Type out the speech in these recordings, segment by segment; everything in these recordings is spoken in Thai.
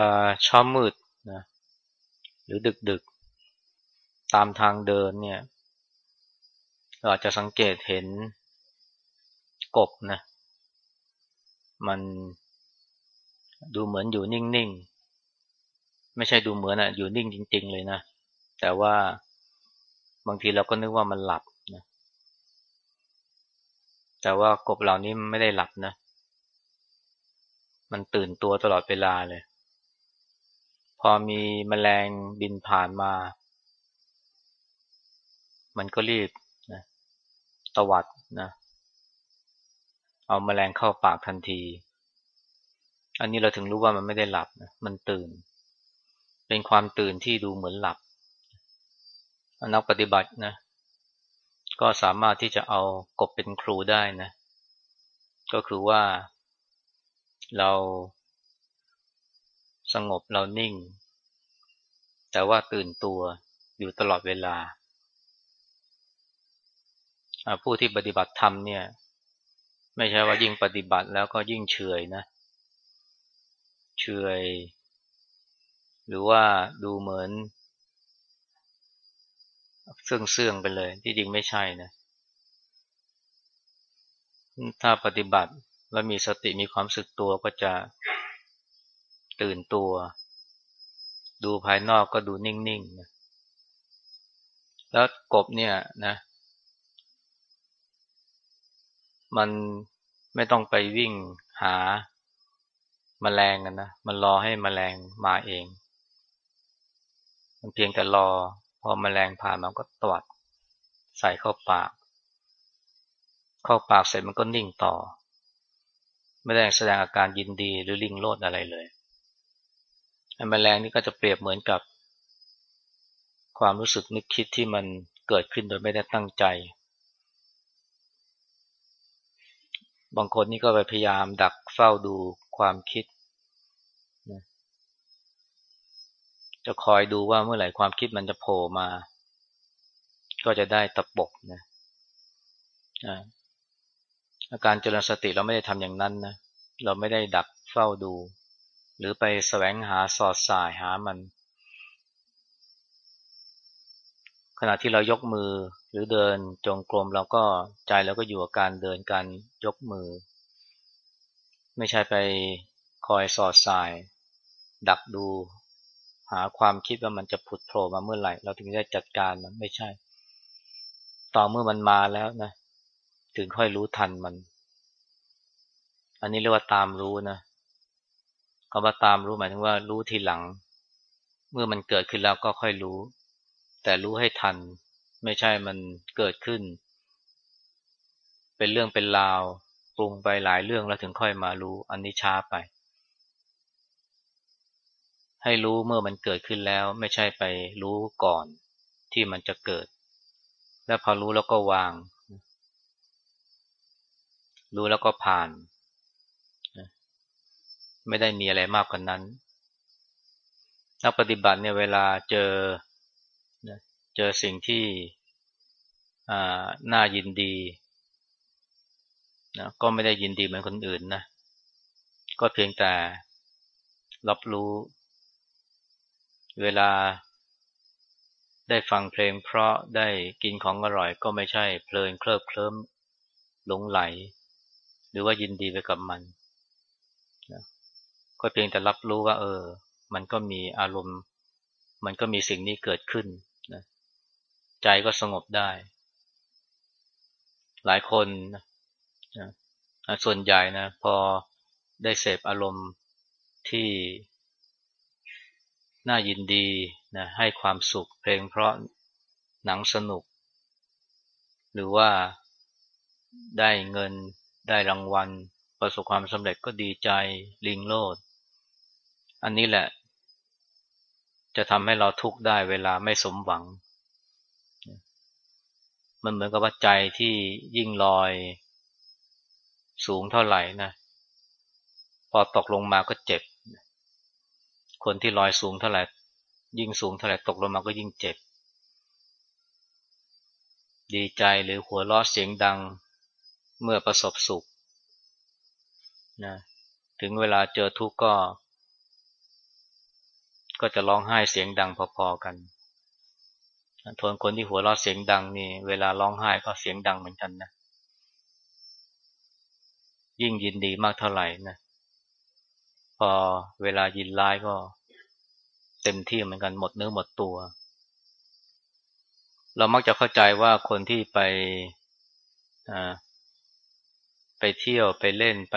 ลาเช้ามืดนะหรือดึกดึกตามทางเดินเนี่ยเราอาจจะสังเกตเห็นกบนะ มันดูเหมือนอยู่นิ่งๆ ไม่ใช่ดูเหมือนอะอยู่นิ่งจริง ๆ เลยนะ แต่ว่าบางทีเราก็นึกว่ามันหลับนะแต่ว่ากบเหล่านี้ไม่ได้หลับนะ มันตื่นตัวตลอดเวลาเลย พอมีมแมลงบินผ่านมา มันก็รีบนะตวัดนะ เอามแมลงเข้าปากทันที อันนี้เราถึงรู้ว่ามันไม่ได้หลับนะมันตื่น เป็นความตื่นที่ดูเหมือนหลับนักปฏิบัตินะ ก็สามารถที่จะเอากบเป็นครูได้นะ ก็คือว่าเรา สงบเรานิ่ง แต่ว่าตื่นตัวอยู่ตลอดเวลา ผู้ที่ปฏิบัติธรรมเนี่ย ไม่ใช่ว่ายิ่งปฏิบัติแล้วก็ยิ่งเฉยนะ เฉย หรือว่าดูเหมือนเสื่องเสื่องไปเลย ที่จริงไม่ใช่นะ ถ้าปฏิบัติแล้วมีสติมีความสึกตัวก็จะ ตื่นตัว ดูภายนอกก็ดูนิ่งๆนะแล้วกบเนี่ยนะ มันไม่ต้องไปวิ่งหามาแมลงกันนะ มันรอให้มแมลงมาเอง มันเพียงแต่รอ พอมแมลงผ่านมันก็ตวัด ใส่เข้าปาก เข้าปากเสร็จมันก็นิ่งต่อ ไม่ได้แสดงอาการยินดีหรือลิงโลดอะไรเลย แมลงนี่ก็จะเปรียบเหมือนกับ ความรู้สึกนึกคิดที่มันเกิดขึ้นโดยไม่ได้ตั้งใจ บางคนนี่ก็ไปพยายามดักเฝ้าดูความคิด จะคอยดูว่าเมื่อไหร่ความคิดมันจะโผล่มา ก็จะได้ตะปบนะอาการเจริญสติเราไม่ได้ทำอย่างนั้นนะ เราไม่ได้ดักเฝ้าดู หรือไปแสวงหาสอดสายหามัน ขณะที่เรายกมือหรือเดินจงกรมเราก็ใจเราก็อยู่กับการเดินการยกมือ ไม่ใช่ไปคอยสอดสาย ดักดู หาความคิดว่ามันจะผุดโผล่มาเมื่อไหร่ เราถึงได้จัดการมันไม่ใช่ ต่อเมื่อมันมาแล้วนะ ถึงค่อยรู้ทันมัน อันนี้เรียกว่าตามรู้นะ คำว่าตามรู้หมายถึงว่ารู้ทีหลัง เมื่อมันเกิดขึ้นแล้วก็ค่อยรู้ แต่รู้ให้ทัน ไม่ใช่มันเกิดขึ้น เป็นเรื่องเป็นราว ปรุงไปหลายเรื่องแล้วถึงค่อยมารู้ อันนี้ช้าไป ให้รู้เมื่อมันเกิดขึ้นแล้ว ไม่ใช่ไปรู้ก่อนที่มันจะเกิด แล้วพอรู้แล้วก็วาง รู้แล้วก็ผ่าน ไม่ได้มีอะไรมากกว่านั้น นักปฏิบัติเนี่ยเวลาเจอเจอสิ่งที่น่ายินดีนะก็ไม่ได้ยินดีเหมือนคนอื่นนะก็เพียงแต่รับรู้ เวลาได้ฟังเพลงเพราะได้กินของอร่อยก็ไม่ใช่เพลินเคลิบเคลิ้มหลงไหล หรือว่ายินดีไปกับมัน ก็เพียงแต่รับรู้ว่า เออ มันก็มีอารมณ์ มันก็มีสิ่งนี้เกิดขึ้นนะใจก็สงบได้ หลายคนนะส่วนใหญ่นะ พอได้เสพอารมณ์ที่น่ายินดีนะให้ความสุขเพลงเพราะหนังสนุก หรือว่าได้เงินได้รางวัล ประสบความสำเร็จก็ดีใจลิงโลด อันนี้แหละ จะทำให้เราทุกข์ได้เวลาไม่สมหวัง มันเหมือนกับว่าใจที่ยิ่งลอย สูงเท่าไหร่นะ พอตกลงมาก็เจ็บ คนที่ลอยสูงเท่าไหร่ ยิ่งสูงเท่าไหร่ตกลงมาก็ยิ่งเจ็บ ดีใจหรือหัวเราะเสียงดังเมื่อประสบสุขนะถึงเวลาเจอทุกข์ก็ ก็จะร้องไห้เสียงดังพอๆกันทนคนที่หัวเราะเสียงดังนี่เวลาร้องไห้ก็เสียงดังเหมือนกันนะ ยิ่งยินดีมากเท่าไหร่นะพอเวลายินร้ายก็เต็มที่เหมือนกันหมดเนื้อหมดตัว เรามักจะเข้าใจว่าคนที่ไปไปเที่ยวไปเล่นไป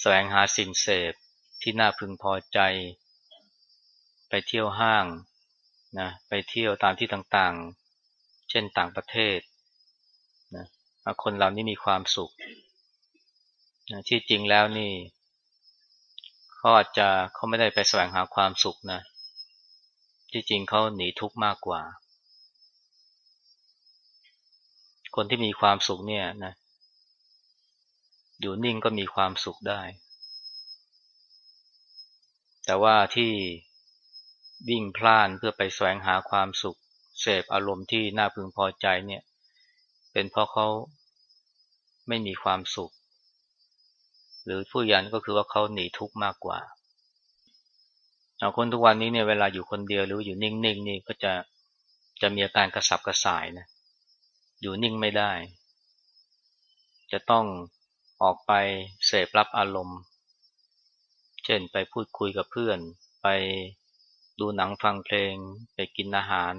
แสวงหาสิ่งเสพที่น่าพึงพอใจ ไปเที่ยวห้างนะไปเที่ยวตามที่ต่างๆ เช่นต่างประเทศนะคนเหล่านี้มีความสุขนะที่จริงแล้วนี่เขาอาจจะเขาไม่ได้ไปแสวงหาความสุขนะที่จริงเขาหนีทุกข์มากกว่า คนที่มีความสุขเนี่ยนะอยู่นิ่งก็มีความสุขได้ แต่ว่าที่ วิ่งพล่านเพื่อไปแสวงหาความสุข เสพอารมณ์ที่น่าพึงพอใจเนี่ย เป็นเพราะเขาไม่มีความสุข หรือผู้ยันก็คือว่าเขาหนีทุกข์มากกว่าเอาคนทุกวันนี้เนี่ยเวลาอยู่คนเดียวหรืออยู่นิ่งๆนนี่ก็จะจะมีอาการกระสับกระส่ายนะ อยู่นิ่งไม่ได้ จะต้องออกไปเสพรับอารมณ์ เช่นไปพูดคุยกับเพื่อน ไป ดูหนังฟังเพลงไปกินอาหาร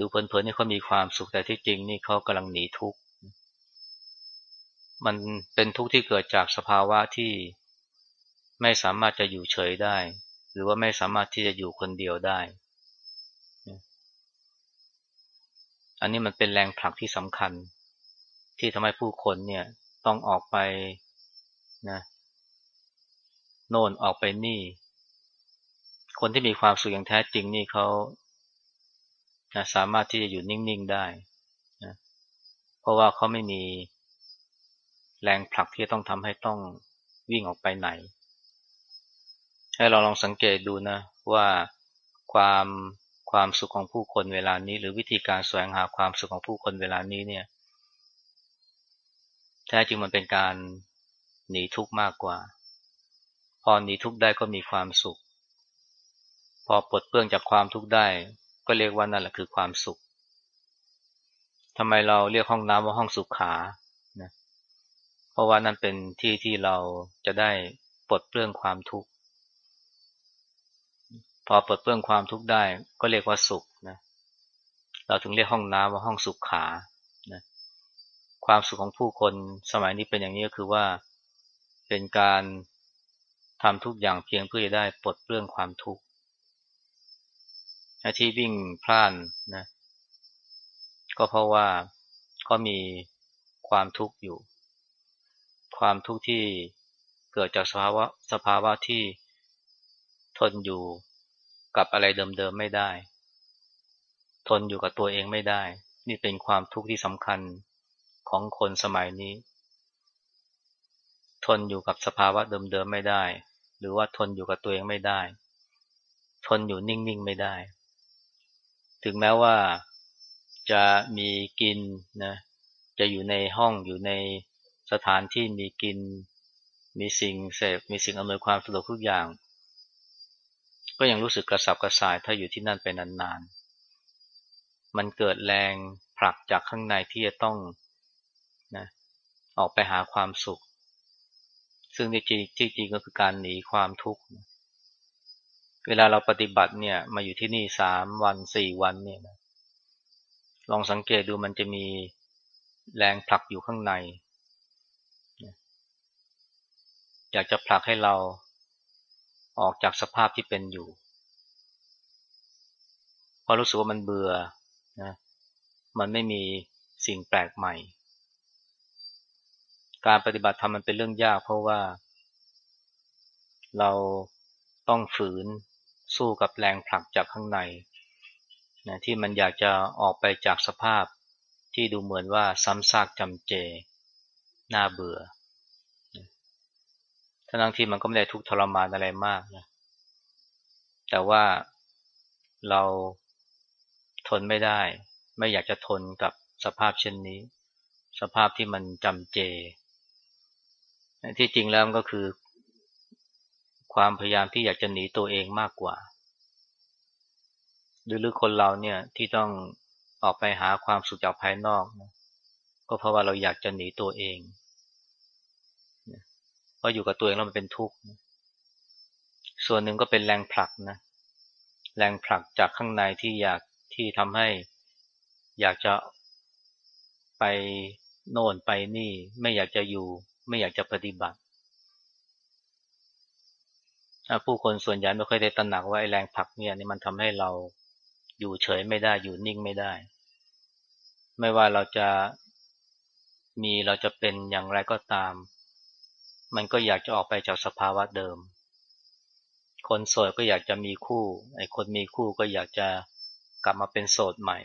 ดูเพลินๆนี่เขามีความสุขแต่ที่จริงนี่เขากำลังหนีทุกข์มันเป็นทุกข์ที่เกิดจากสภาวะที่ไม่สามารถจะอยู่เฉยได้ หรือว่าไม่สามารถที่จะอยู่คนเดียวได้ อันนี้มันเป็นแรงผลักที่สำคัญ ที่ทำให้ผู้คนเนี่ยต้องออกไปนะ โน่นออกไปนี่ คนที่มีความสุขอย่างแท้จริงนี่เขานะสามารถที่จะอยู่นิ่งๆได้นะเพราะว่าเขาไม่มีแรงผลักที่ต้องทำให้ต้องวิ่งออกไปไหน ให้เราลองสังเกตดูนะว่าความความสุขของผู้คนเวลานี้ หรือวิธีการแสวงหาความสุขของผู้คนเวลานี้เนี่ยแท้จริงมันเป็นการหนีทุกข์มากกว่า พอหนีทุกข์ได้ก็มีความสุข พอปลดเปลื้องจากความทุกข์ได้ ก็เรียกว่านั่นแหละคือความสุขทำไมเราเรียกห้องน้ำว่าห้องสุขขานะเพราะว่านั่นเป็นที่ที่เราจะได้ปลดเปลื้องความทุกข์ พอปลดเปลื้องความทุกข์ได้ ก็เรียกว่าสุขนะเราถึงเรียกห้องน้ำว่าห้องสุขขานะความสุขของผู้คนสมัยนี้เป็นอย่างนี้ก็คือว่าเป็นการ ทำทุกอย่างเพียงเพื่อจะได้ปลดเปลื้องความทุกข์ที่วิ่งพล่านนะ ก็เพราะว่าก็มีความทุกข์อยู่ ความทุกข์ที่เกิดจากสภาวะสภาวะที่ทนอยู่กับอะไรเดิมๆไม่ได้ ทนอยู่กับตัวเองไม่ได้ นี่เป็นความทุกข์ที่สำคัญของคนสมัยนี้ ทนอยู่กับสภาวะเดิมๆไม่ได้ หรือว่าทนอยู่กับตัวเองไม่ได้ ทนอยู่นิ่งๆไม่ได้ ถึงแม้ว่าจะมีกินนะจะอยู่ในห้องอยู่ในสถานที่มีกิน มีสิ่งเสพมีสิ่งอำนวยความสะดวกทุกอย่าง ก็ยังรู้สึกกระสับกระส่ายถ้าอยู่ที่นั่นไปนานๆ มันเกิดแรงผลักจากข้างในที่จะต้องนะออกไปหาความสุข ซึ่งที่จริงที่จริงก็คือการหนีความทุกข์ เวลาเราปฏิบัติเนี่ย มาอยู่ที่นี่สามวันสี่วันเนี่ยนะลองสังเกตดูมันจะมีแรงผลักอยู่ข้างใน อยากจะผลักให้เราออกจากสภาพที่เป็นอยู่พราะรู้สึกว่ามันเบื่อนะ มันไม่มีสิ่งแปลกใหม่ การปฏิบัติธรรมมันเป็นเรื่องยาก เพราะว่า เราต้องฝืนสู้กับแรงผลักจากข้างในนะที่มันอยากจะออกไปจากสภาพที่ดูเหมือนว่าซ้ำซากจำเจ น่าเบื่อทั้งที่มันก็ไม่ได้ทุกทรมานอะไรมากนะ แต่ว่าเราทนไม่ได้ ไม่อยากจะทนกับสภาพเช่นนี้ สภาพที่มันจำเจ ที่จริงแล้วมันก็คือ ความพยายามที่อยากจะหนีตัวเองมากกว่าหรือหรือคนเราเนี่ยที่ต้องออกไปหาความสุขจากภายนอกนะก็เพราะว่าเราอยากจะหนีตัวเองเพราะอยู่กับตัวเองแล้วมันเป็นทุกข์ส่วนหนึ่งก็เป็นแรงผลักนะ แรงผลักจากข้างในที่อยากที่ทำให้อยากจะไปโน่นไปนี่ ไม่อยากจะอยู่ ไม่อยากจะปฏิบัติ ผู้คนส่วนใหญ่ไม่ค่อยได้ตระหนักว่าไอ้แรงผลักเนี่ยนี่มันทำให้เราอยู่เฉยไม่ได้อยู่นิ่งไม่ได้ ไม่ว่าเราจะมีเราจะเป็นอย่างไรก็ตาม มันก็อยากจะออกไปจากสภาวะเดิม คนโสดก็อยากจะมีคู่ไอ้คนมีคู่ก็อยากจะกลับมาเป็นโสดใหม่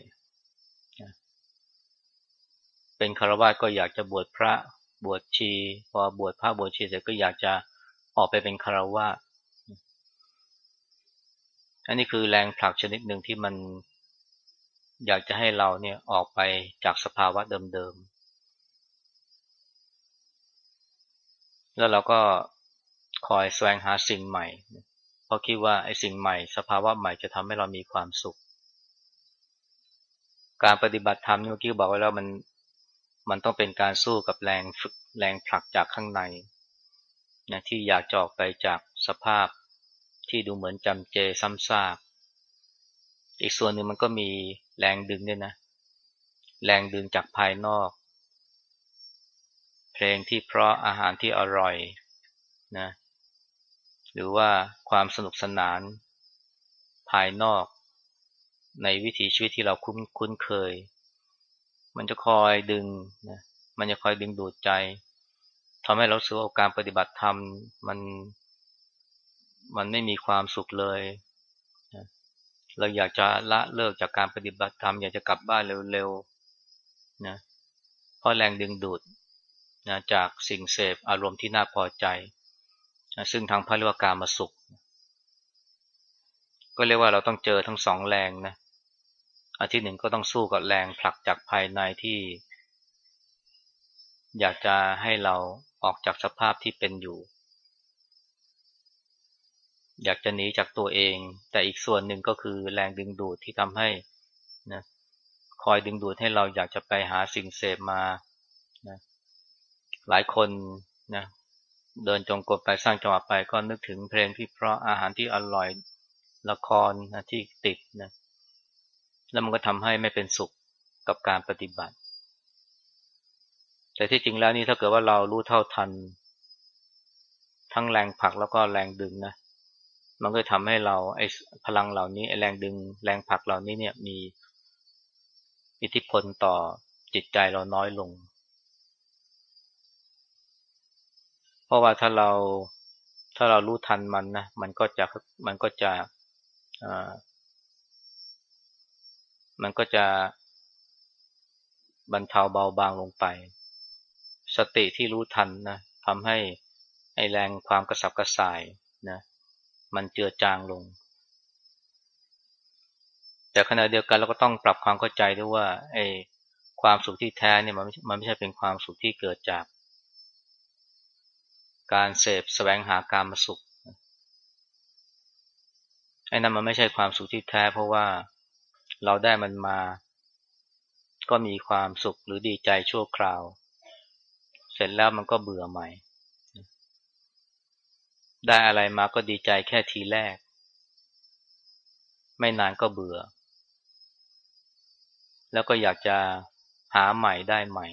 เป็นคารวะก็อยากจะบวชพระ บวชชี พอบวชพระบวชชีเสร็จก็อยากจะออกไปเป็นคารวะอันนี้คือแรงผลักชนิดหนึ่งที่มันอยากจะให้เราเนี่ยออกไปจากสภาวะเดิมๆ แล้วเราก็คอยแสวงหาสิ่งใหม่ เพราะคิดว่าไอ้สิ่งใหม่ สภาวะใหม่จะทำให้เรามีความสุข การปฏิบัติธรรมเมื่อกี้บอกไว้แล้วมัน มันต้องเป็นการสู้กับแรงฝึกแรงผลักจากข้างในนะที่อยากจอกไปจากสภาพที่ดูเหมือนจำเจซ้ำซาก อีกส่วนหนึ่งมันก็มีแรงดึงด้วยนะ แรงดึงจากภายนอก เพลงที่เพราะอาหารที่อร่อยนะ หรือว่าความสนุกสนาน ภายนอก ในวิถีชีวิตที่เราคุ้นคุ้นเคย มันจะคอยดึงนะมันจะคอยดึงดูดใจทำให้เราสึกว่าการปฏิบัติธรรมมันมันไม่มีความสุขเลยเราอยากจะละเลิกจากการปฏิบัติธรรมอยากจะกลับบ้านเร็วๆนะเพราะแรงดึงดูดนะจากสิ่งเสพอารมณ์ที่น่าพอใจนะซึ่งทางพระเรียกว่าการมาสุข ก็เรียกว่าเราต้องเจอทั้งสองแรงนะ อันที่หนึ่งก็ต้องสู้กับแรงผลักจากภายในที่ อยากจะให้เราออกจากสภาพที่เป็นอยู่ อยากจะหนีจากตัวเอง แต่อีกส่วนหนึ่งก็คือแรงดึงดูดที่ทำให้นะคอยดึงดูดให้เราอยากจะไปหาสิ่งเสพมานะหลายคนนะเดินจงกรมไปสร้างจังหวะไปก็นึกถึงเพลงที่เพราะอาหารที่อร่อยละครนะที่ติดนะ แล้วมันก็ทำให้ไม่เป็นสุขกับการปฏิบัติ แต่ที่จริงแล้วนี่ถ้าเกิดว่าเรารู้เท่าทัน ทั้งแรงผลักแล้วก็แรงดึงนะ มันก็ทำให้เราไอ้พลังเหล่านี้ไอ้แรงดึง แรงผลักเหล่านี้เนี่ยมีอิทธิพลต่อจิตใจเราน้อยลง เพราะว่าถ้าเราถ้าเรารู้ทันมันนะมันก็จะมันก็จะ มันก็จะบรรเทาเบาบางลงไป สติที่รู้ทันนะทำให้ไอแรงความกระสับกระส่ายนะมันเจือจางลง แต่ขณะเดียวกันเราก็ต้องปรับความเข้าใจด้วยว่าไอความสุขที่แท้เนี่ยมันมันไม่ใช่เป็นความสุขที่เกิดจาก การเสพแสวงหาการมาสุขไอ้นั้นมันไม่ใช่ความสุขที่แท้ เพราะว่า เราได้มันมา ก็มีความสุขหรือดีใจชั่วคราว เสร็จแล้วมันก็เบื่อใหม่ ได้อะไรมาก็ดีใจแค่ทีแรก ไม่นานก็เบื่อ แล้วก็อยากจะหาใหม่ได้ใหม่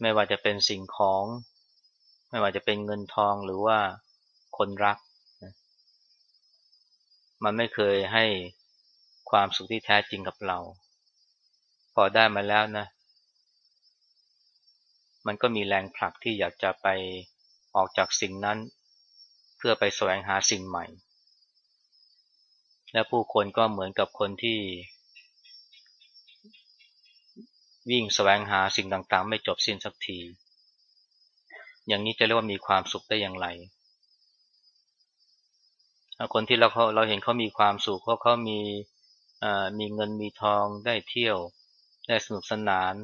ไม่ว่าจะเป็นสิ่งของ ไม่ว่าจะเป็นเงินทองหรือว่าคนรัก มันไม่เคยให้ ความสุขที่แท้จริงกับเรา พอได้มาแล้วนะ มันก็มีแรงผลักที่อยากจะไปออกจากสิ่งนั้น เพื่อไปแสวงหาสิ่งใหม่ และผู้คนก็เหมือนกับคนที่ วิ่งแสวงหาสิ่งต่างๆ ไม่จบสิ้นสักที อย่างนี้จะเรียกว่ามีความสุขได้อย่างไรคนที่เราเราเห็นเขามีความสุขเพราะเขามี มีเงินมีทองได้เที่ยว ได้สนุกสนาน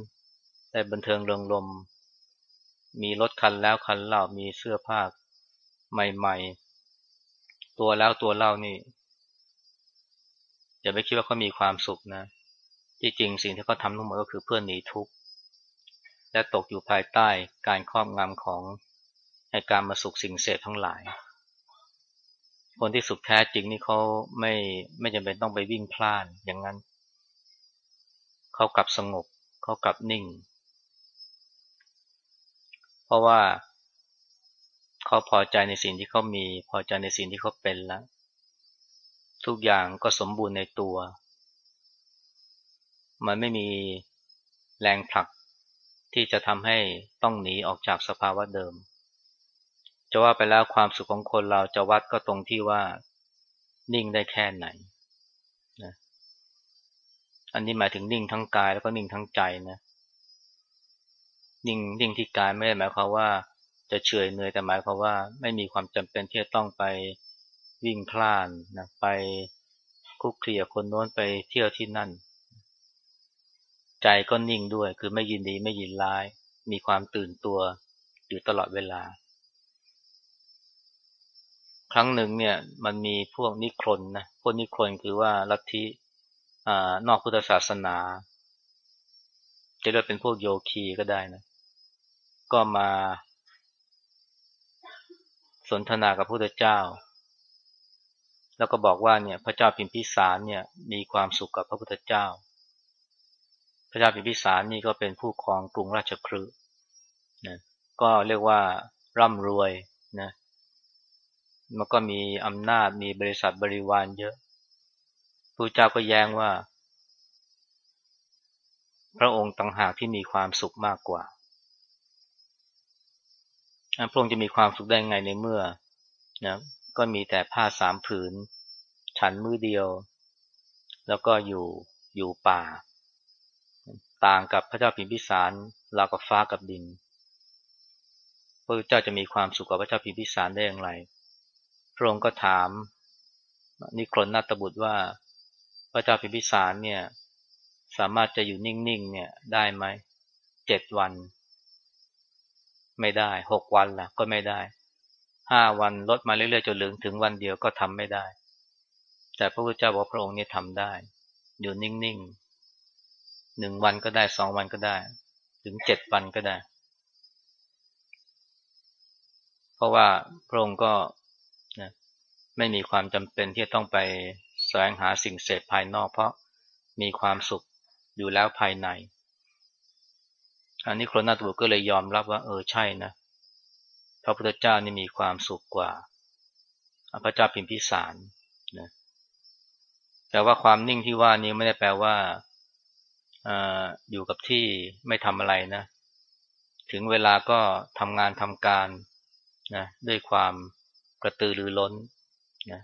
ได้บันเทิงเริงรมมีรถคันแล้วคันเล่ามีเสื้อผ้าใหม่ๆ ตัวแล้วตัวเล่านี่อย่าไปคิดว่าเขามีความสุขนะ ที่จริงสิ่งที่เขาทำทั้งหมดก็คือเพื่อหนีทุกข์ และตกอยู่ภายใต้การครอบงำของการมาสุขสิ่งเสพทั้งหลาย คนที่สุขแท้จริงนี่เขาไม่ไม่จำเป็นต้องไปวิ่งพล่านอย่างนั้น เขากลับสงบ เขากลับนิ่ง เพราะว่าเขาพอใจในสิ่งที่เขามี พอใจในสิ่งที่เขาเป็นแล้ว ทุกอย่างก็สมบูรณ์ในตัว มันไม่มีแรงผลักที่จะทำให้ต้องหนีออกจากสภาวะเดิม จะว่าไปแล้วความสุขของคนเราจะวัดก็ตรงที่ว่านิ่งได้แค่ไหนนะอันนี้หมายถึงนิ่งทั้งกายแล้วก็นิ่งทั้งใจนะนิ่งนิ่งที่กายไม่ได้หมายความว่าจะเฉยเหนื่อยแต่หมายความว่าไม่มีความจำเป็นที่จะต้องไปวิ่งพล่านนะไปคุกเคลียคนโน้นไปเที่ยวที่นั่น ใจก็นิ่งด้วยคือไม่ยินดีไม่ยินร้าย มีความตื่นตัวอยู่ตลอดเวลา รั้งหนึ่งเนี่ยมันมีพวกนิครนนะพวกนิครนคือว่าลัทธินอกพุทธศาสนาจะเรียกเป็นพวกโยคีก็ได้นะ ก็มาสนทนากับพระพุทธเจ้า แล้วก็บอกว่าเนี่ยพระเจ้าพิมพิสารเนี่ยมีความสุขกับพระพุทธเจ้า พระเจ้าพิมพิสารนี่ก็เป็นผู้ครองกรุงราชคฤห์นะก็เรียกว่าร่ำรวยนะ มันก็มีอำนาจมีบริษัทบริวารเยอะพระเจ้าก็แย้งว่า พระองค์ต่างหากที่มีความสุขมากกว่าพระองค์จะมีความสุขได้ไงในเมื่อนะก็มีแต่ผ้าสามผืน ฉันมือเดียว แล้วก็อยู่อยู่ป่า ต่างกับพระเจ้าพิมพิสารราวกับฟ้ากับดินพระเจ้าจะมีความสุขกับพระเจ้าพิมพิสารได้อย่างไร พระองค์ก็ถาม นิครนนาตบุตรว่า พระเจ้าพิมพิสารเนี่ย สามารถจะอยู่นิ่งๆเนี่ยได้ไหมเจ็ดวัน ไม่ได้หกวันล่ะ ก็ไม่ได้ห้าวันลดมาเรื่อยๆจนเหลือถึงวันเดียวก็ทำไม่ได้ แต่พระพุทธเจ้าบอกพระองค์เนี้ทำได้ อยู่นิ่งๆหนึ่งวันก็ได้สองวันก็ได้ ถึงเจ็ดวันก็ได้ เพราะว่าพระองค์ก็ ไม่มีความจำเป็นที่จะต้องไปแสวงหาสิ่งเสพภายนอก เพราะมีความสุขอยู่แล้วภายใน อันนี้โครนาตบุก็เลยยอมรับว่า เออใช่นะพระพุทธเจ้านี่มีความสุขกว่าพระเจ้าพิมพิสารนะแต่ว่าความนิ่งที่ว่านี้ไม่ได้แปลว่าออยู่กับที่ไม่ทำอะไรนะ ถึงเวลาก็ทำงานทำการนะด้วยความกระตือรือร้น นะ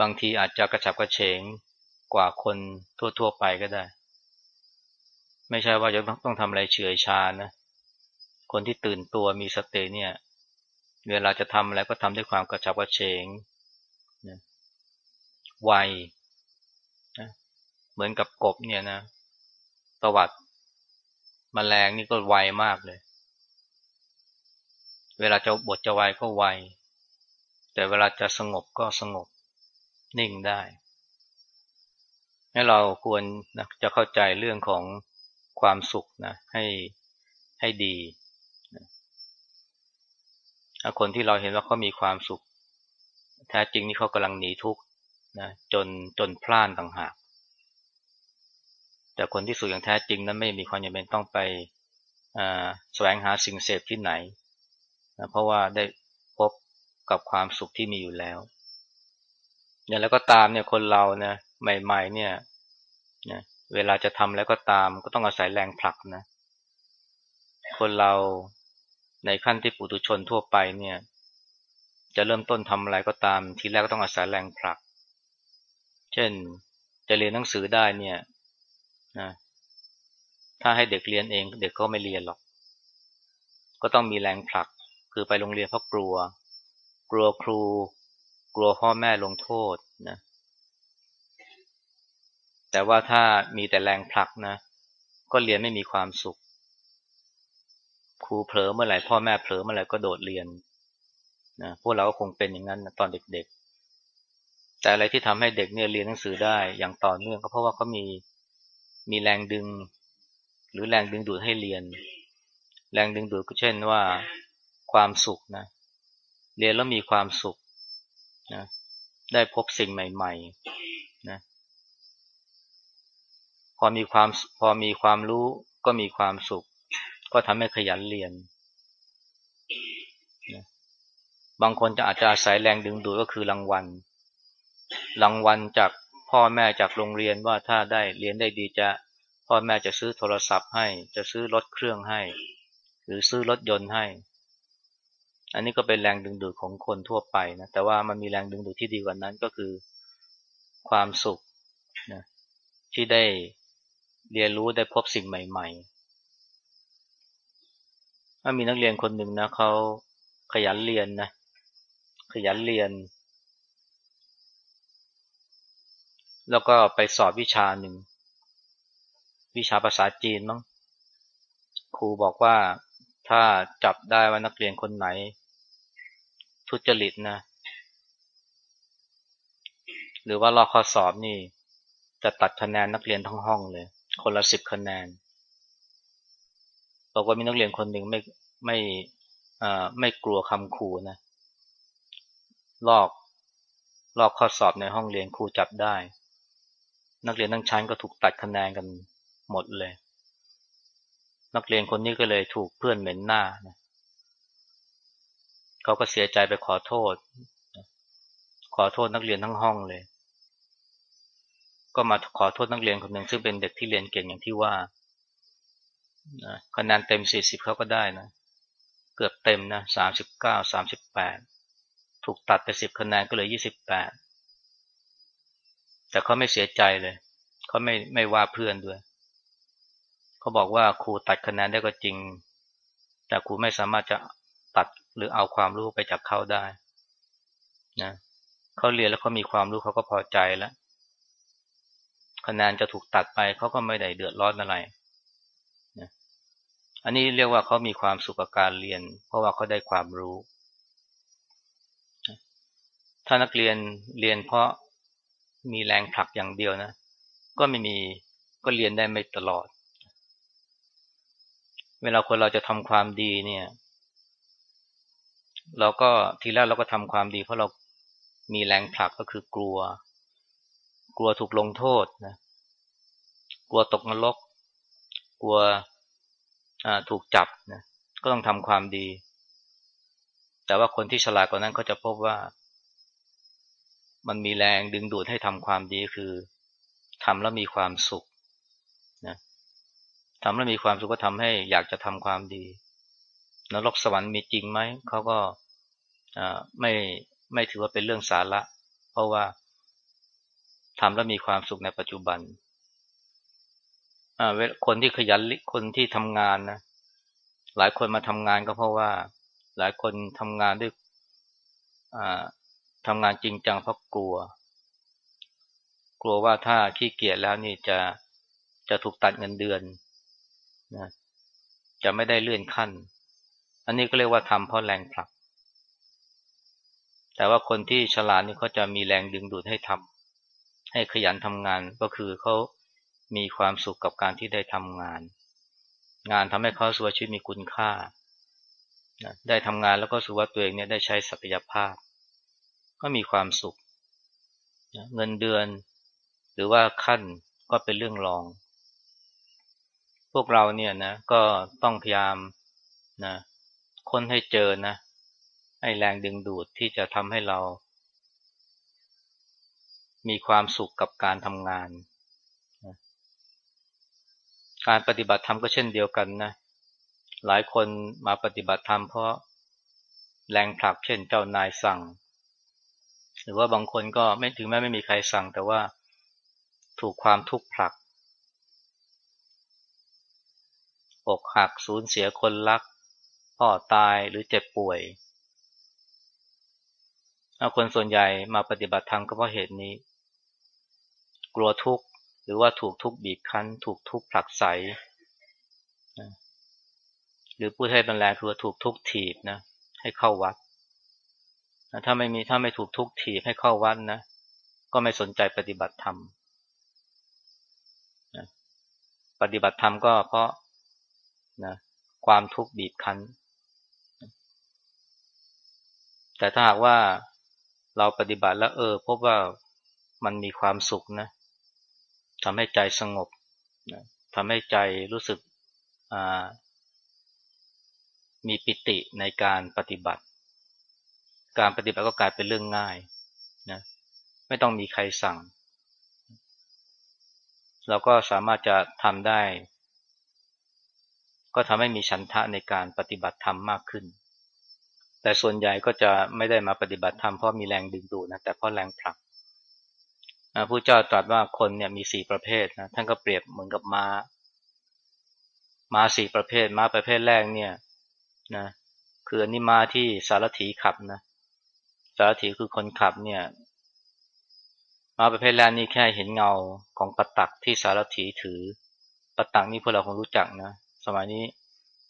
บางทีอาจจะกระฉับกระเฉงกว่าคนทั่ว ๆ ไปก็ได้ ไม่ใช่ว่าจะต้องทำอะไรเฉื่อยชานะ คนที่ตื่นตัวมีสติเนี่ย เวลาจะทำอะไรก็ทำด้วยความกระฉับกระเฉงนะไวนะเหมือนกับกบเนี่ยนะตวัดมแมลงนี่ก็ไวมากเลย เวลาจะบทจะไวก็ไว แต่เวลาจะสงบก็สงบนิ่งได้ให้เราควรนะจะเข้าใจเรื่องของความสุขนะให้ให้ดีคนที่เราเห็นว่าเขามีความสุข แท้จริงนี่เขากำลังหนีทุกข์นะจนจนพลาดต่างหาก แต่คนที่สุขอย่างแท้จริงนั้นไม่มีความจำเป็นต้องไปแสวงหาสิ่งเสพที่ไหนนะเพราะว่าได้ กับความสุขที่มีอยู่แล้วอย่างแล้วก็ตามเนี่ยคนเรานะใหม่ ๆ เนี่ยนะเวลาจะทำแล้วก็ตามก็ต้องอาศัยแรงผลักนะ คนเราในขั้นที่ปุถุชนทั่วไปเนี่ย จะเริ่มต้นทำอะไรก็ตาม ทีแรกก็ต้องอาศัยแรงผลัก เช่นจะเรียนหนังสือได้เนี่ยนะถ้าให้เด็กเรียนเอง เด็กก็ไม่เรียนหรอก ก็ต้องมีแรงผลัก คือไปโรงเรียนเพราะกลัว กลัวครู กลัวพ่อแม่ลงโทษนะ แต่ว่าถ้ามีแต่แรงผลักนะ ก็เรียนไม่มีความสุข ครูเผลอเมื่อไหร่พ่อแม่เผลอเมื่อไหร่ก็โดดเรียนนะพวกเราก็คงเป็นอย่างนั้นนะตอนเด็กๆ แต่อะไรที่ทำให้เด็กเนี่ยเรียนหนังสือได้อย่างต่อเนื่องก็เพราะว่าเขามีมีแรงดึง หรือแรงดึงดูดให้เรียน แรงดึงดูดก็เช่นว่าความสุขนะ เรียนแล้วมีความสุขนะได้พบสิ่งใหม่ๆนะพอมีความพอมีความรู้ก็มีความสุข ก็ทำให้ขยันเรียนนะบางคนจะอาจจะอาศัยแรงดึงดูดก็คือรางวัลรางวัลจากพ่อแม่จากโรงเรียนว่าถ้าได้เรียนได้ดีจะพ่อแม่จะซื้อโทรศัพท์ให้ จะซื้อรถเครื่องให้ หรือซื้อรถยนต์ให้ อันนี้ก็เป็นแรงดึงดูดของคนทั่วไปนะแต่ว่ามันมีแรงดึงดูดที่ดีกว่านั้นก็คือความสุขนะที่ได้เรียนรู้ได้พบสิ่งใหม่ ๆ ถ้ามีนักเรียนคนหนึ่งนะเขาขยันเรียนนะขยันเรียน แล้วก็ไปสอบวิชาหนึ่ง วิชาภาษาจีนมั้งครูบอกว่า ถ้าจับได้ว่านักเรียนคนไหน ทุจริตนะ หรือว่าลอกข้อสอบนี่ จะตัดคะแนนนักเรียนทั้งห้องเลย คนละสิบคะแนนบอกว่ามีนักเรียนคนหนึ่งไม่ไม่อ่ไม่กลัวคำครูนะลอกลอกข้อสอบในห้องเรียนครูจับได้ นักเรียนทั้งชั้นก็ถูกตัดคะแนนกันหมดเลย นักเรียนคนนี้ก็เลยถูกเพื่อนเหม็นหน้านะเขาก็เสียใจไปขอโทษ ขอโทษนักเรียนทั้งห้องเลย ก็มาขอโทษนักเรียนคนหนึ่งซึ่งเป็นเด็กที่เรียนเก่งอย่างที่ว่าคะแนนเต็มสี่สิบเขาก็ได้นะ เกือบเต็มนะสามสิบเก้าสามสิบแปดถูกตัดไปสิบคะแนนก็เลยยี่สิบแปดแต่เขาไม่เสียใจเลย เขาไม่ไม่ว่าเพื่อนด้วย เขาบอกว่าครูตัดคะแนนได้ก็จริง แต่ครูไม่สามารถจะตัดหรือเอาความรู้ไปจากเขาได้นะเขาเรียนแล้วเขามีความรู้เขาก็พอใจแล้วคะแนนจะถูกตัดไปเขาก็ไม่ได้เดือดร้อนอะไรนะอันนี้เรียกว่าเขามีความสุขกับการเรียน เพราะว่าเขาได้ความรู้ ถ้านักเรียนเรียนเพราะมีแรงผลักอย่างเดียวนะ ก็ไม่มีก็เรียนได้ไม่ตลอด เวลาคนเราจะทำความดีเนี่ย เราก็ทีแรกเราก็ทำความดีเพราะเรามีแรงผลักก็คือกลัว กลัวถูกลงโทษนะ กลัวตกนรก กลัวถูกจับนะก็ต้องทำความดี แต่ว่าคนที่ฉลาดกว่านั้นเขาจะพบว่า มันมีแรงดึงดูดให้ทำความดีคือทำแล้วมีความสุข ทำแล้วมีความสุขก็ทำให้อยากจะทำความดี นรกสวรรค์มีจริงไหมเขาก็ไม่ไม่ถือว่าเป็นเรื่องสาระ เพราะว่าทำแล้วมีความสุขในปัจจุบันคนที่ขยันคนที่ทำงานนะหลายคนมาทำงานก็เพราะว่า หลายคนทำงานด้วยทำงานจริงจังเพราะกลัว กลัวว่าถ้าขี้เกียจแล้วนี่จะจะถูกตัดเงินเดือน นะจะไม่ได้เลื่อนขั้น อันนี้ก็เรียกว่าทำเพราะแรงผลัก แต่ว่าคนที่ฉลาดนี่เขาจะมีแรงดึงดูดให้ทำให้ขยันทำงานก็คือเขามีความสุขกับการที่ได้ทำงาน งานทำให้เขาสุขชีวิตมีคุณค่า ได้ทำงานแล้วก็สุว่าตัวเองเนี่ยได้ใช้ศักยภาพ ก็มีความสุข เงินเดือน หรือว่าขั้นก็เป็นเรื่องรอง พวกเราเนี่ยนะ ก็ต้องพยายามนะค้นให้เจอนะให้แรงดึงดูดที่จะทำให้เรา มีความสุขกับการทำงานการปฏิบัติธรรมก็เช่นเดียวกันนะ หลายคนมาปฏิบัติธรรมเพราะแรงผลักเช่นเจ้านายสั่ง หรือว่าบางคนก็ไม่ถึงแม้ไม่มีใครสั่ง แต่ว่าถูกความทุกข์ผลัก อกหักสูญเสียคนรัก พ่อตายหรือเจ็บป่วยคนส่วนใหญ่มาปฏิบัติธรรมก็เพราะเหตุนี้ กลัวทุกข์หรือว่าถูกทุกข์บีบคั้น ถูกทุกข์ผลักไสหรือพูดให้บรรแรงคือถูกทุกข์ถีบนะ ให้เข้าวัดถ้าไม่มีถ้าไม่ถูกทุกข์ถีบให้เข้าวัดนะ ก็ไม่สนใจปฏิบัติธรรมปฏิบัติธรรมก็เพราะ นะความทุกข์บีบคั้น แต่ถ้าหากว่าเราปฏิบัติแล้วเออพบว่ามันมีความสุขนะทำให้ใจสงบนะทำให้ใจรู้สึกมีปิติในการปฏิบัติ การปฏิบัติก็กลายเป็นเรื่องง่ายนะไม่ต้องมีใครสั่ง เราก็สามารถจะทำได้ ก็ทำให้มีฉันทะในการปฏิบัติธรรมมากขึ้น แต่ส่วนใหญ่ก็จะไม่ได้มาปฏิบัติธรรมเพราะมีแรงดึงดูดนะแต่เพราะแรงผลักผู้เจ้าตรัสว่าคนเนี่ยมีสี่ประเภทนะท่านก็เปรียบเหมือนกับมา้า ม้าสี่ประเภท ม้าประเภทแรกเนี่ยนะคืออันนี้ม้าที่สารถีขับนะสารถีคือคนขับเนี่ยม้าประเภทแรกนี่แค่เห็นเงาของปตักที่สารถีถือปตักนี่พวกเราคงรู้จักนะ มัยนี้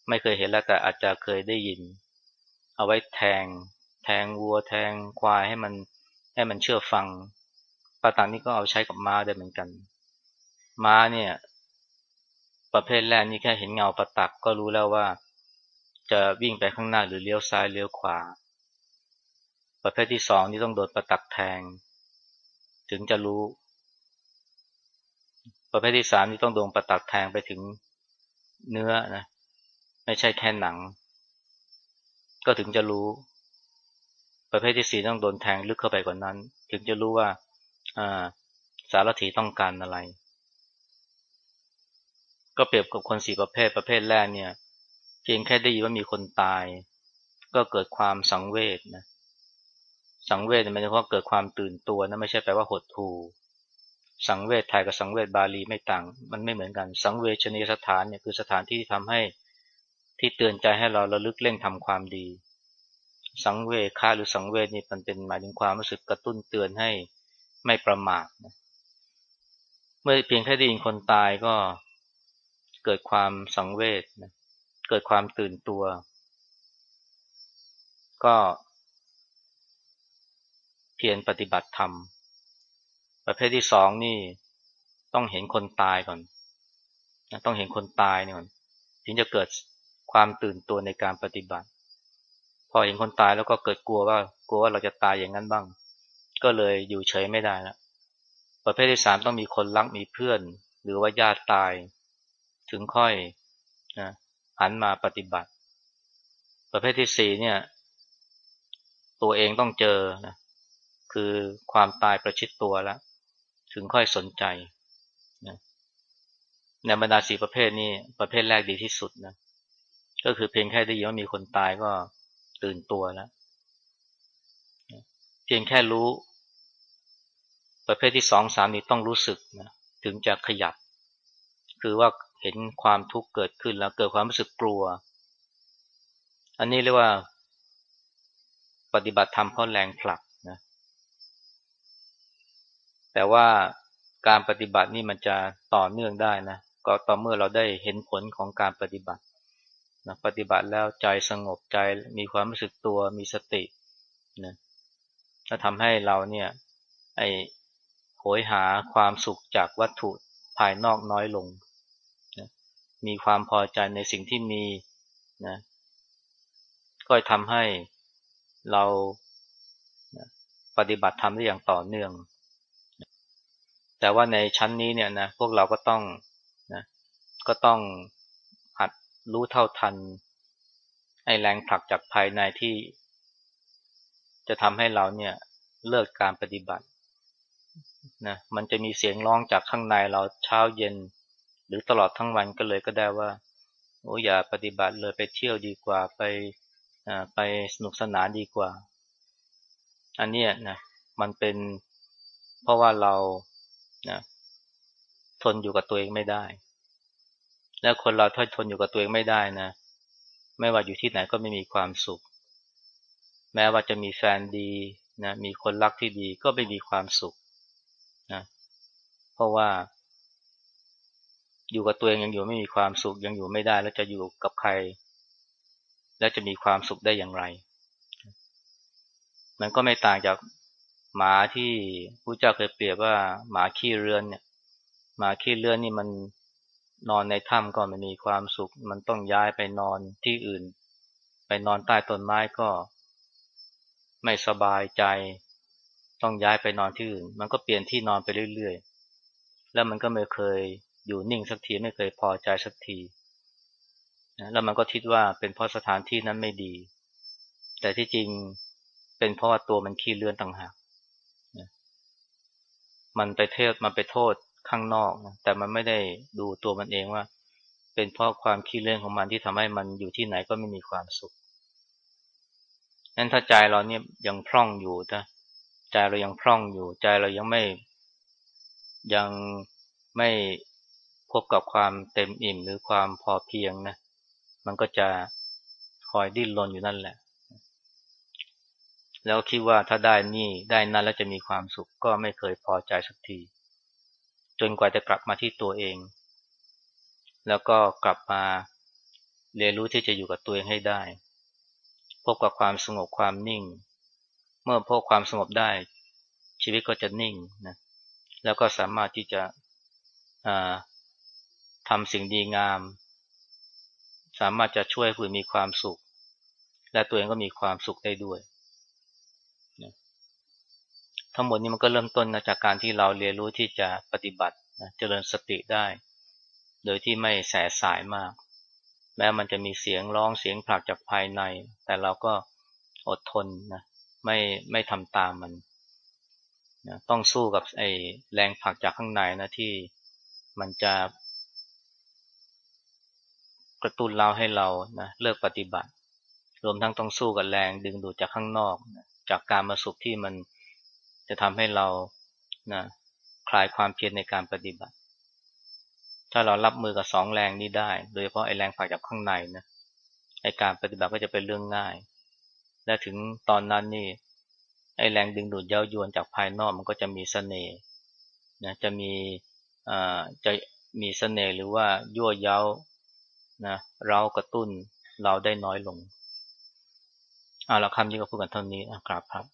ไม่เคยเห็นแล้วแต่อาจจะเคยได้ยิน เอาไว้แทง แทงวัวแทงควายให้มันให้มันเชื่อฟังปาตังนี่ก็เอาใช้กับม้าได้เหมือนกัน ม้าเนี่ย ประเภทแรกนี่แค่เห็นเงาประตักก็รู้แล้วว่า จะวิ่งไปข้างหน้าหรือเลี้ยวซ้ายเลี้ยวขวา ประเภทที่สองนี่ต้องโดนประตักแทง ถึงจะรู้ ประเภทที่สามนี่ต้องโดนประตักแทงไปถึง เนื้อนะไม่ใช่แค่หนัง ก็ถึงจะรู้ ประเภทที่สี่ต้องโดนแทงลึกเข้าไปกว่านั้น ถึงจะรู้ว่าสารถีต้องการอะไร ก็เปรียบกับคนสี่ประเภทประเภทแรกเนี่ยเพียงแค่ได้ยินว่ามีคนตาย ก็เกิดความสังเวชนะสังเวชมันเฉพาะเกิดความตื่นตัวนะไม่ใช่แปลว่าหดหู่ สังเวชไทยกับสังเวชบาลีไม่ต่าง มันไม่เหมือนกัน สังเวชนียสถานเนี่ยคือสถานที่ทำให้ที่เตือนใจให้เราระลึกเร่งทำความดี สังเวชค่าหรือสังเวชนี่มันเป็นหมายถึงความรู้สึกกระตุ้นเตือนให้ไม่ประมาทนะเมื่อเพียงแค่ได้ยินคนตายก็เกิดความสังเวชนะเกิดความตื่นตัว ก็เพียรปฏิบัติธรรม ประเภทที่สองนี่ ต้องเห็นคนตายก่อนนะต้องเห็นคนตายเนี่ยก่อนถึงจะเกิดความตื่นตัวในการปฏิบัติ พอเห็นคนตายแล้วก็เกิดกลัวว่า กลัวว่าเราจะตายอย่างนั้นบ้าง ก็เลยอยู่เฉยไม่ได้แล้วประเภทที่สามต้องมีคนรักมีเพื่อน หรือว่าญาติตาย ถึงค่อยนะหันมาปฏิบัติ ประเภทที่สี่เนี่ย ตัวเองต้องเจอนะคือความตายประชิดตัวแล้ว ถึงค่อยสนใจนะในบรรดาสี่ประเภทนี้ประเภทแรกดีที่สุดนะ ก็คือเพียงแค่ได้ยินว่ามีคนตายก็ตื่นตัวแล้วเพียงแค่รู้ ประเภทที่สองสามนี้ต้องรู้สึกนะถึงจะขยับ คือว่าเห็นความทุกข์เกิดขึ้นแล้วเกิดความรู้สึกกลัว อันนี้เรียกว่า ปฏิบัติธรรมเพราะแรงผลัก แต่ว่าการปฏิบัตินี่มันจะต่อเนื่องได้นะก็ต่อเมื่อเราได้เห็นผลของการปฏิบัตินะปฏิบัติแล้วใจสงบใจมีความรู้สึกตัวมีสตินะจะทำให้เราเนี่ยไอโหยหาความสุขจากวัตถุภายนอกน้อยลงนะมีความพอใจในสิ่งที่มีนะก็ทำให้เรานะปฏิบัติธรรมได้อย่างต่อเนื่อง แต่ว่าในชั้นนี้เนี่ยนะพวกเราก็ต้องนะก็ต้องหัดรู้เท่าทันไอแรงผลักจากภายในที่ จะทำให้เราเนี่ยเลิกการปฏิบัตินะมันจะมีเสียงร้องจากข้างในเราเช้าเย็น หรือตลอดทั้งวันก็เลยก็ได้ว่าโอ้อย่าปฏิบัติเลยไปเที่ยวดีกว่าไปไปสนุกสนานดีกว่า อันนี้นะมันเป็นเพราะว่าเรา นะทนอยู่กับตัวเองไม่ได้ แล้วคนเราถ้าทนอยู่กับตัวเองไม่ได้นะ ไม่ว่าอยู่ที่ไหนก็ไม่มีความสุข แม้ว่าจะมีแฟนดีนะมีคนรักที่ดีก็ไม่มีความสุขนะเพราะว่า อยู่กับตัวเองยังอยู่ไม่มีความสุขยังอยู่ไม่ได้ แล้วจะอยู่กับใคร แล้วจะมีความสุขได้อย่างไร มันก็ไม่ต่างจาก หมาที่ผู้เจ้าเคยเปรียบว่าหมาขี้เรือนเนี่ย หมาขี้เรือนนี่มันนอนในถ้ำก็ไม่มีความสุข มันต้องย้ายไปนอนที่อื่น ไปนอนใต้ต้นไม้ก็ ไม่สบายใจ ต้องย้ายไปนอนที่อื่น มันก็เปลี่ยนที่นอนไปเรื่อยๆ แล้วมันก็ไม่เคยอยู่นิ่งสักทีไม่เคยพอใจสักทีแล้วมันก็คิดว่าเป็นเพราะสถานที่นั้นไม่ดี แต่ที่จริงเป็นเพราะว่าตัวมันขี้เลื่อนต่างหาก มันไปเทศมันไปโทษข้างนอกนะแต่มันไม่ได้ดูตัวมันเองว่า เป็นเพราะความขี้เลื่อนของมันที่ทำให้มันอยู่ที่ไหนก็ไม่มีความสุขนั้นถ้าใจเราเนี่ยยังพร่องอยู่นะใจเรายังพร่องอยู่ ใจเรายังไม่ยังไม่พบกับความเต็มอิ่มหรือความพอเพียงนะมันก็จะคอยดิ้นรนอยู่นั่นแหละ แล้วคิดว่าถ้าได้นี่ได้นั่นแล้วจะมีความสุขก็ไม่เคยพอใจสักที จนกว่าจะกลับมาที่ตัวเอง แล้วก็กลับมาเรียนรู้ที่จะอยู่กับตัวเองให้ได้ พบกับความสงบความนิ่ง เมื่อพบความสงบได้ ชีวิตก็จะนิ่งนะแล้วก็สามารถที่จะทำสิ่งดีงาม สามารถจะช่วยผู้มีความสุข และตัวเองก็มีความสุขได้ด้วย นะทั้งหมดนี้มันก็เริ่มต้นนะจากการที่เราเรียนรู้ที่จะปฏิบัตินะเจริญสติได้ โดยที่ไม่แสสายมาก แม้มันจะมีเสียงร้องเสียงผลักจากภายใน แต่เราก็อดทนนะไม่ไม่ทำตามมันนะต้องสู้กับไอ้แรงผลักจากข้างในนะที่มันจะ กระตุ้นเราให้เรานะเลิกปฏิบัติ รวมทั้งต้องสู้กับแรงดึงดูดจากข้างนอกนะ จากการมาสุขที่มันจะทำให้เรานะคลายความเพียรในการปฏิบัติ ถ้าเรารับมือกับสองแรงนี้ได้ โดยเฉพาะไอ้แรงผลักจากข้างในนะไอ้การปฏิบัติก็จะเป็นเรื่องง่าย และถึงตอนนั้นนี่ไอ้แรงดึงดูดเย้ายวนจากภายนอกมันก็จะมีเสน่ห์นะจะมีอ่าจะมีเสน่ห์หรือว่ายั่วเย้านะเรากระตุ้นเราได้น้อยลง อ่าเราคำนี้ก็พูดกันเท่านี้นะครับครับ